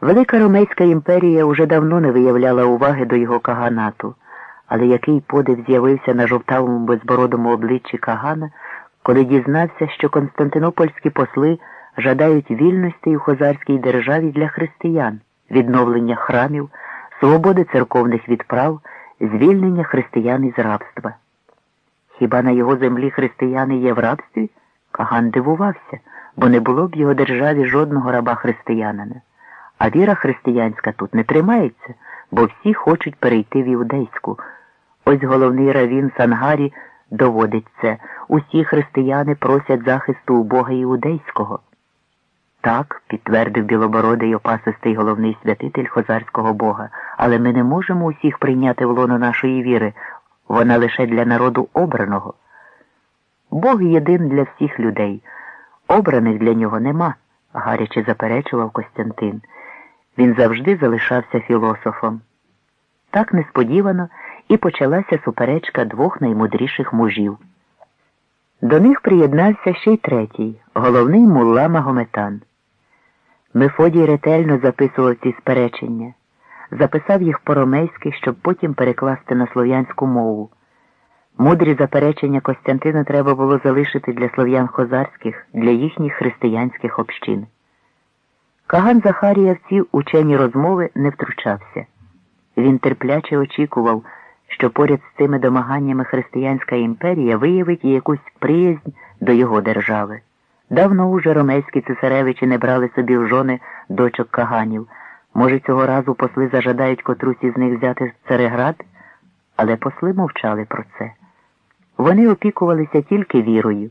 Велика Ромейська імперія уже давно не виявляла уваги до його каганату, але який подив з'явився на жовтавому безбородому обличчі Кагана, коли дізнався, що константинопольські посли жадають вільності у хозарській державі для християн, відновлення храмів, свободи церковних відправ, звільнення християн із рабства. Хіба на його землі християни є в рабстві? Каган дивувався, бо не було б в його державі жодного раба християнина. А віра християнська тут не тримається, бо всі хочуть перейти в іудейську. Ось головний равін Сангарі доводить це. Усі християни просять захисту у Бога іудейського. Так, підтвердив білобородий опасистий головний святитель хозарського Бога, але ми не можемо усіх прийняти в лоно нашої віри, вона лише для народу обраного. Бог єдин для всіх людей. Обраних для нього нема, гаряче заперечував Костянтин. Він завжди залишався філософом. Так несподівано і почалася суперечка двох наймудріших мужів. До них приєднався ще й третій, головний мулла Магометан. Мефодій ретельно записував ці сперечення, записав їх по-ромейськи, щоб потім перекласти на слов'янську мову. Мудрі заперечення Костянтина треба було залишити для слов'ян хозарських, для їхніх християнських общин. Каган Захарія в ці учені розмови не втручався. Він терпляче очікував, що поряд з цими домаганнями християнська імперія виявить якусь приязнь до його держави. Давно уже ромейські цесаревичі не брали собі в жони дочок каганів. Може, цього разу посли зажадають котрусь із них взяти Цареград, але посли мовчали про це. Вони опікувалися тільки вірою,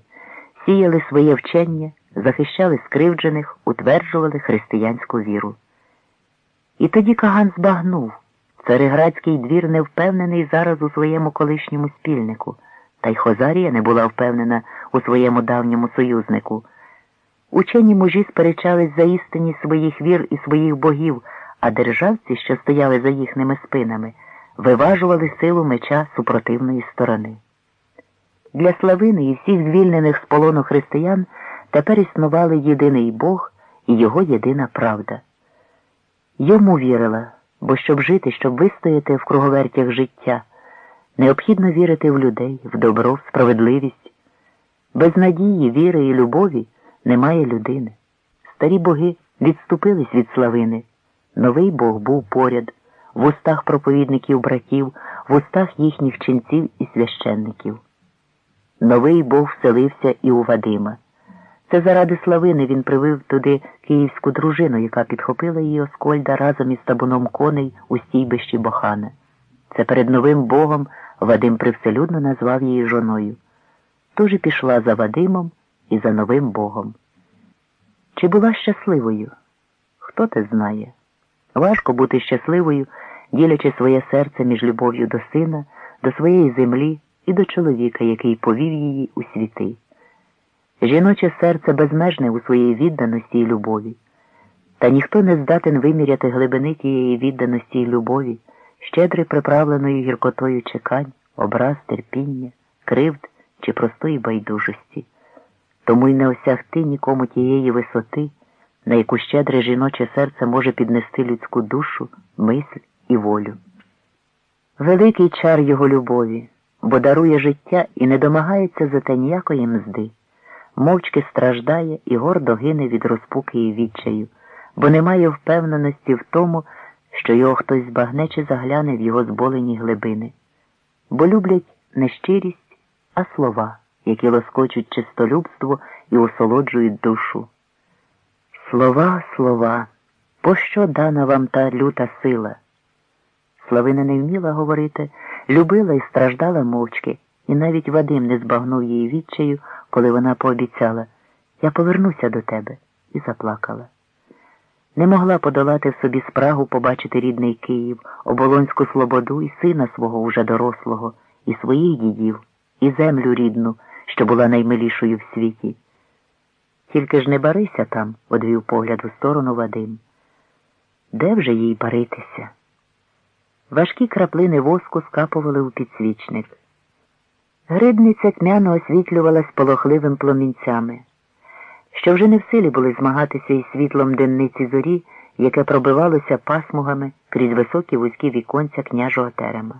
сіяли своє вчення, захищали скривджених, утверджували християнську віру. І тоді Каган збагнув. Цареградський двір не впевнений зараз у своєму колишньому спільнику, та й Хозарія не була впевнена у своєму давньому союзнику. Учені мужі сперечались за істинність своїх вір і своїх богів, а державці, що стояли за їхніми спинами, виважували силу меча супротивної сторони. Для Славини і всіх звільнених з полону християн тепер існували єдиний Бог і його єдина правда. Йому вірила, бо щоб жити, щоб вистояти в круговертях життя, необхідно вірити в людей, в добро, в справедливість. Без надії, віри і любові немає людини. Старі боги відступились від славини. Новий Бог був поряд, в устах проповідників братів, в устах їхніх ченців і священників. Новий Бог вселився і у Вадима. Це заради славини він привив туди київську дружину, яка підхопила її Оскольда разом із табуном коней у стійбищі Бохана. Це перед новим Богом Вадим привселюдно назвав її жоною. Тож і пішла за Вадимом і за новим Богом. Чи була щасливою? Хто те знає? Важко бути щасливою, ділячи своє серце між любов'ю до сина, до своєї землі і до чоловіка, який повів її у світи. Жіноче серце безмежне у своїй відданості і любові, та ніхто не здатен виміряти глибини тієї відданості і любові, щедри приправленою гіркотою чекань, образ, терпіння, кривд чи простої байдужості. Тому й не осягти нікому тієї висоти, на яку щедре жіноче серце може піднести людську душу, мисль і волю. Великий чар його любові, бо дарує життя і не домагається за те ніякої мзди, мовчки страждає і гордо гине від розпуки і відчаю, бо немає впевненості в тому, що його хтось збагне чи загляне в його зболені глибини, бо люблять не щирість, а слова які лоскочуть чистолюбство і осолоджують душу. Слова, слова, пощо дана вам та люта сила? Славина не вміла говорити, любила і страждала мовчки, і навіть Вадим не збагнув її відчаю, коли вона пообіцяла Я повернуся до тебе, і заплакала. Не могла подолати в собі спрагу побачити рідний Київ, оболонську слободу і сина свого уже дорослого, і своїх дідів, і землю рідну що була наймилішою в світі. Тільки ж не барися там, одвів погляд у сторону Вадим. Де вже їй баритися? Важкі краплини воску скапували у підсвічник. Грибниця тьмяно освітлювалась полохливим пломінцями, що вже не в силі були змагатися із світлом денниці зорі яке пробивалося пасмугами крізь високі вузькі віконця княжого терема.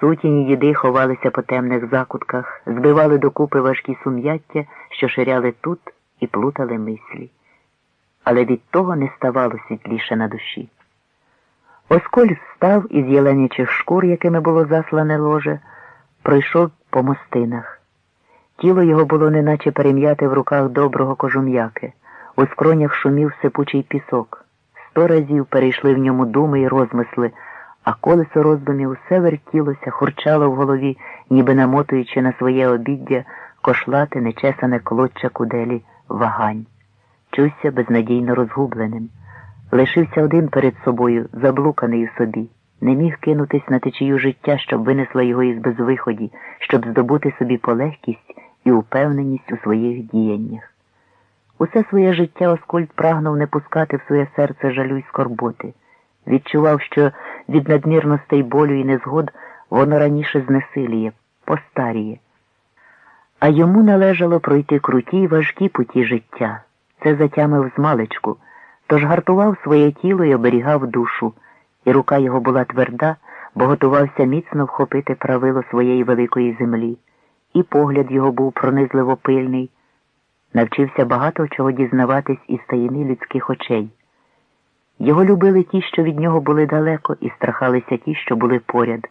Сутіні діди ховалися по темних закутках, збивали докупи важкі сум'яття, що ширяли тут і плутали мислі. Але від того не ставало світліше на душі. Осколь встав із єленячих шкур, якими було заслане ложе, пройшов по мостинах. Тіло його було неначе перем'яте в руках доброго кожум'яки, у скронях шумів сипучий пісок. Сто разів перейшли в ньому думи й розмисли, а колесо роздумів усе вертілося, хурчало в голові, ніби намотуючи на своє обіддя кошлати нечесане клоччя куделі вагань. Чувся безнадійно розгубленим. Лишився один перед собою, заблуканий у собі, не міг кинутись на течію життя, щоб винесла його із безвиході, щоб здобути собі полегкість і упевненість у своїх діяннях. Усе своє життя Оскольд прагнув не пускати в своє серце жалю й скорботи. Відчував, що від надмірностей болю і незгод воно раніше знесиліє, постаріє. А йому належало пройти круті й важкі путі життя. Це затямив змалечку, тож гартував своє тіло і оберігав душу, і рука його була тверда, бо готувався міцно вхопити правило своєї великої землі, і погляд його був пронизливо пильний, навчився багато чого дізнаватись із таїни людських очей. Його любили ті, що від нього були далеко, і страхалися ті, що були поряд.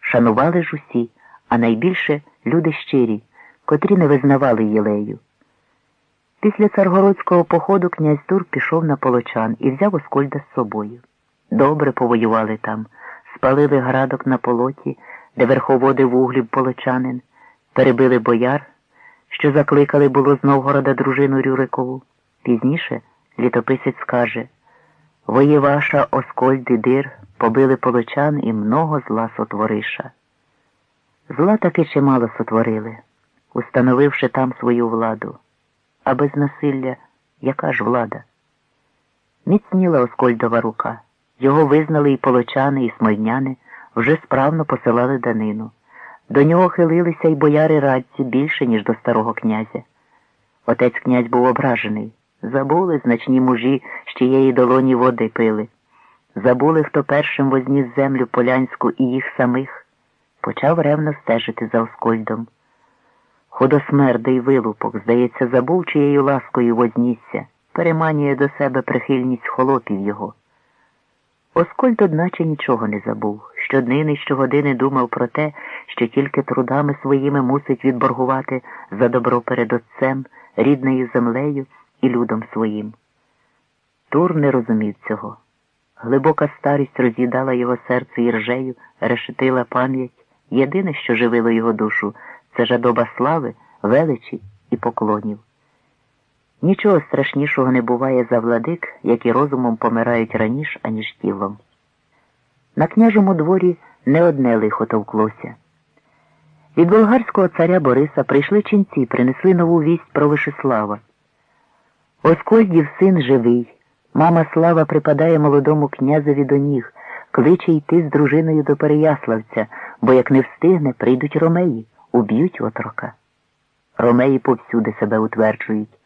Шанували ж усі, а найбільше люди щирі, котрі не визнавали Єлею. Після царгородського походу князь Тур пішов на полочан і взяв Оскольда з собою. Добре повоювали там, спалили градок на полоті, де верховодив вуглів полочанин, перебили бояр, що закликали було з Новгорода дружину Рюрикову. Пізніше літописець скаже Воєваша Оскольд і Дир побили полочан і много зла сотвориша. Зла таки чимало сотворили, установивши там свою владу. А без насилля яка ж влада? Міцніла Оскольдова рука. Його визнали і полочани, і смольняни, вже справно посилали данину. До нього хилилися й бояри радці більше, ніж до старого князя. Отець князь був ображений. Забули значні мужі, з чиєї долоні води пили. Забули, хто першим возніс землю полянську і їх самих. Почав ревно стежити за Оскольдом. Худосмердий вилупок, здається, забув, чиєю ласкою вознісся, переманює до себе прихильність холопів його. Оскольд, одначе, нічого не забув. Щоднини, щогодини думав про те, що тільки трудами своїми мусить відборгувати за добро перед отцем, рідною землею і людом своїм. Тур не розумів цього. Глибока старість роз'їдала його серце іржею, решетила пам'ять. Єдине, що живило його душу, це жадоба слави, величі і поклонів. Нічого страшнішого не буває за владик, які розумом помирають раніше, аніж тілом. На княжому дворі не одне лихо товклося. Від болгарського царя Бориса прийшли ченці, принесли нову вість про Вишеслава. Оскольдів син живий. Мама слава припадає молодому князеві до ніг, кличе йти з дружиною до Переяславця, бо як не встигне, прийдуть ромеї, уб'ють отрока. Ромеї повсюди себе утверджують.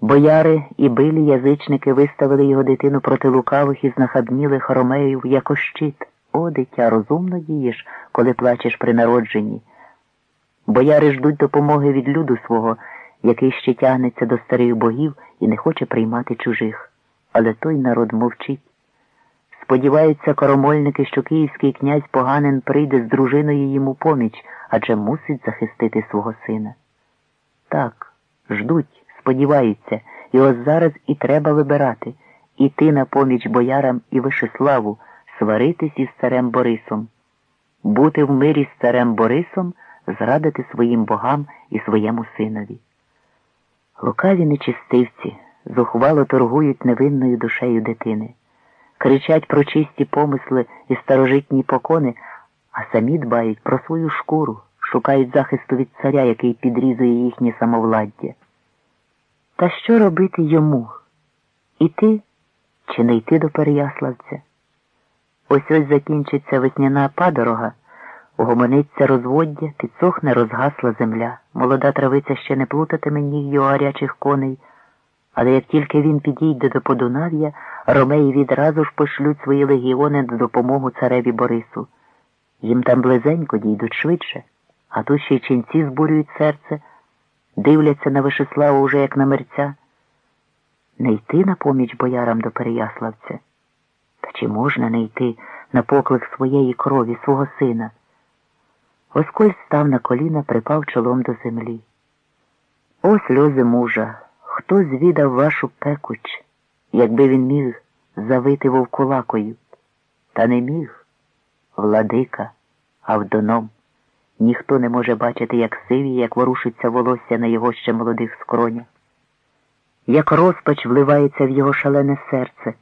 Бояри і билі язичники виставили його дитину проти лукавих і знахабнілих ромеїв як щит. О, дитя, розумно дієш, коли плачеш при народженні. Бояри ждуть допомоги від люду свого, який ще тягнеться до старих богів і не хоче приймати чужих. Але той народ мовчить. Сподіваються коромольники, що київський князь поганин прийде з дружиною йому поміч, адже мусить захистити свого сина. Так, ждуть, сподіваються, і ось зараз і треба вибирати іти на поміч боярам і Вишеславу, сваритись із царем Борисом, бути в мирі з царем Борисом, зрадити своїм богам і своєму синові. Лукаві нечистивці зухвало торгують невинною душею дитини, кричать про чисті помисли і старожитні покони, а самі дбають про свою шкуру, шукають захисту від царя, який підрізує їхнє самовладдя. Та що робити йому? Іти чи не йти до Переяславця? Ось ось закінчиться весняна падорога. Угомониться розводдя, підсохне розгасла земля. Молода травиця ще не плутатиме ніг його гарячих коней, Але як тільки він підійде до Подунав'я, ромеї відразу ж пошлють свої легіони на допомогу цареві Борису. Їм там близенько дійдуть швидше, а тут ще й ченці збурюють серце, дивляться на Вишеславу уже як на мерця. Не йти на поміч боярам до Переяславця. Та чи можна не йти на поклик своєї крові, свого сина? Осколь став на коліна, припав чолом до землі. О, сльози мужа, хто звідав вашу пекуч, якби він міг завити вовкулакою? Та не міг, владика, Авдоном. Ніхто не може бачити, як сиві, як ворушиться волосся на його ще молодих скронях. Як розпач вливається в його шалене серце,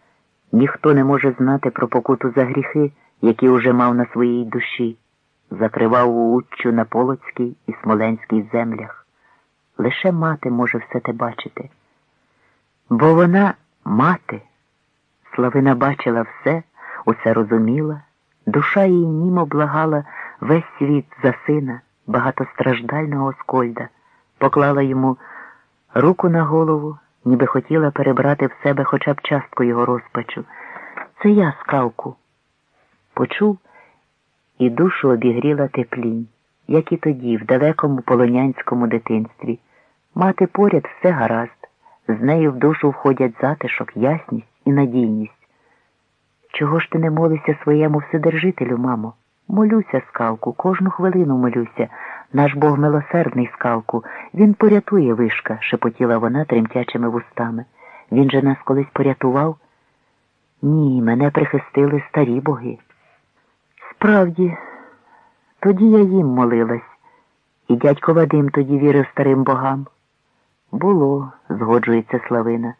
ніхто не може знати про покуту за гріхи, які уже мав на своїй душі, закривав у на Полоцькій і Смоленській землях. Лише мати може все те бачити. Бо вона мати. Славина бачила все, усе розуміла, душа її німо благала весь світ за сина, багатостраждального Оскольда, поклала йому руку на голову, ніби хотіла перебрати в себе хоча б частку його розпачу. Це я, скалку. Почув і душу обігріла теплінь, як і тоді, в далекому полонянському дитинстві. Мати поряд все гаразд, з нею в душу входять затишок, ясність і надійність. Чого ж ти не молишся своєму вседержителю, мамо? Молюся, скалку, кожну хвилину молюся. Наш Бог милосердний скалку, він порятує вишка, шепотіла вона тремтячими вустами. Він же нас колись порятував? Ні, мене прихистили старі боги. Справді, тоді я їм молилась, і дядько Вадим тоді вірив старим богам. Було, згоджується Славина.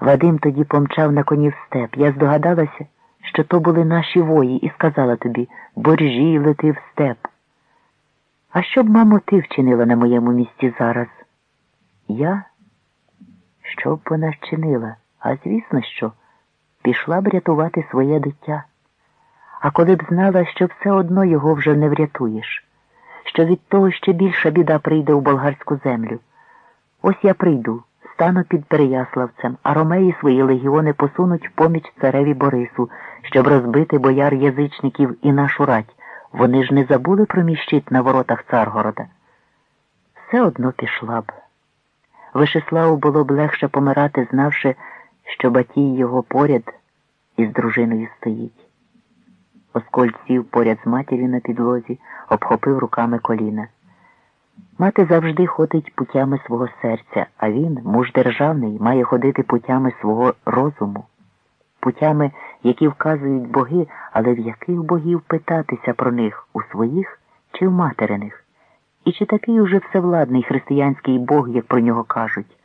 Вадим тоді помчав на коні в степ. Я здогадалася, що то були наші вої, і сказала тобі боржі лети в степ. А що б, мамо, ти вчинила на моєму місці зараз? Я? Що б вона вчинила? А звісно, що пішла б рятувати своє дитя. А коли б знала, що все одно його вже не врятуєш, що від того ще більша біда прийде у болгарську землю. Ось я прийду, стану під Переяславцем, а ромеї свої легіони посунуть в поміч цареві Борису, щоб розбити бояр язичників і нашу рать. Вони ж не забули про мій на воротах Царгорода. Все одно пішла б. Вишеславу було б легше помирати, знавши, що батій його поряд із дружиною стоїть. Оскольд сів поряд з матір'ю на підлозі, обхопив руками коліна. Мати завжди ходить путями свого серця, а він, муж державний, має ходити путями свого розуму, путями, які вказують боги, але в яких богів питатися про них, у своїх чи в материних? І чи такий уже всевладний християнський Бог, як про нього кажуть?